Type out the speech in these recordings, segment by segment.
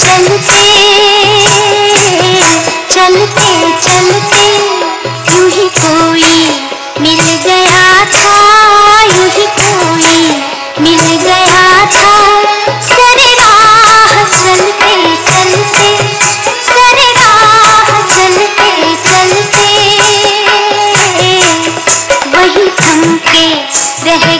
चलते चलते चलते। यूँ ही कोई मिल गया था, यूँ ही कोई मिल गया था। सरे राह चलते चलते, सरे राह चलते चलते। वही थम के रह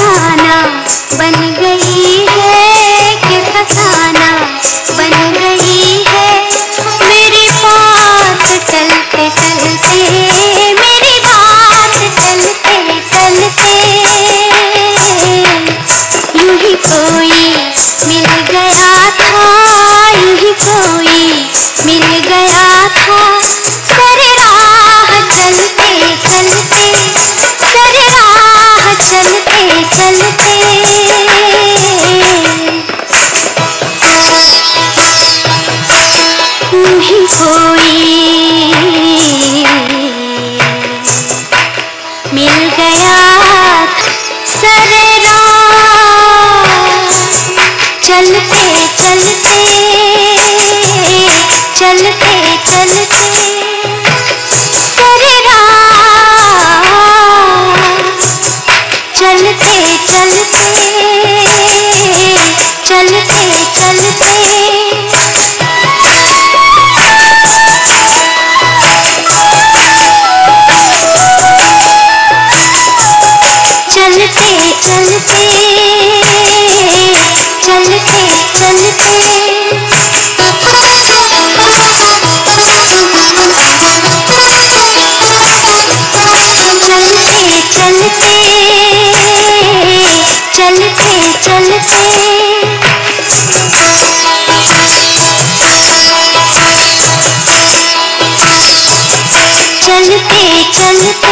फसाना बन गई है कि फसाना बन गई है। मेरी बात चलते चलते, मेरी बात चलते चलते। यूँ ही कोई मिल गया था, यूँ ही कोई मिल गया मिल गया सरेरा। चलते चलते चलते चलते चलते चलते चलते। चलते चलते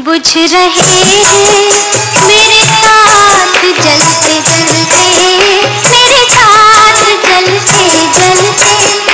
बुझ रहे हैं। मेरे साथ जलते जलते मेरे साथ जलते जलते